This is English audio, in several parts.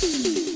Podcast.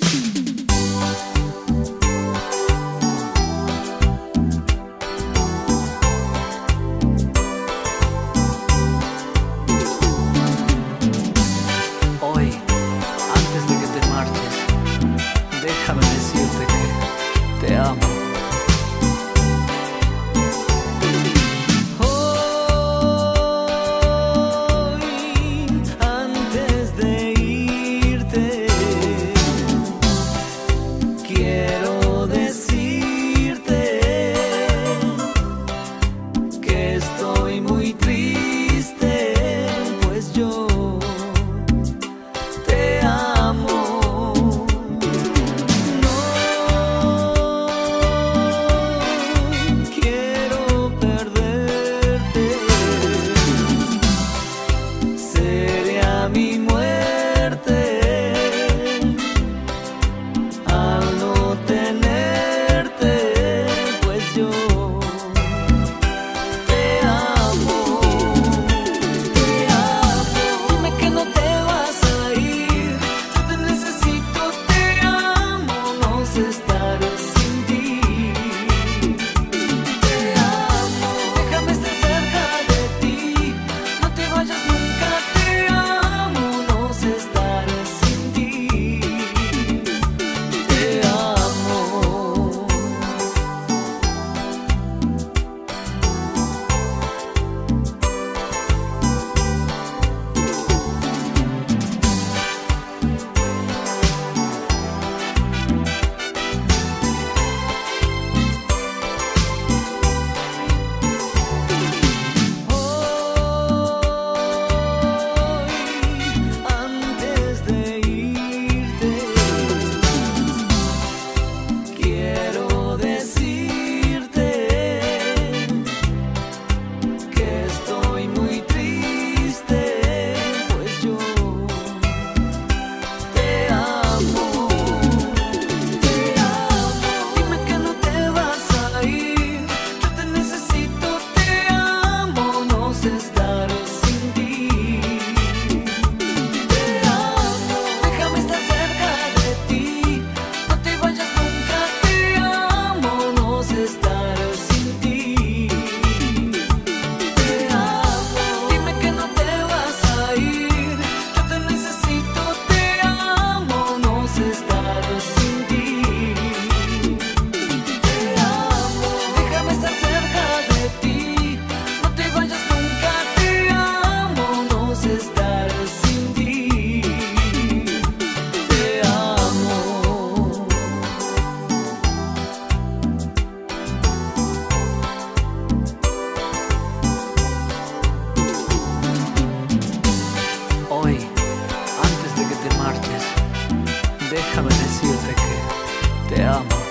Déjame decirte que te amo.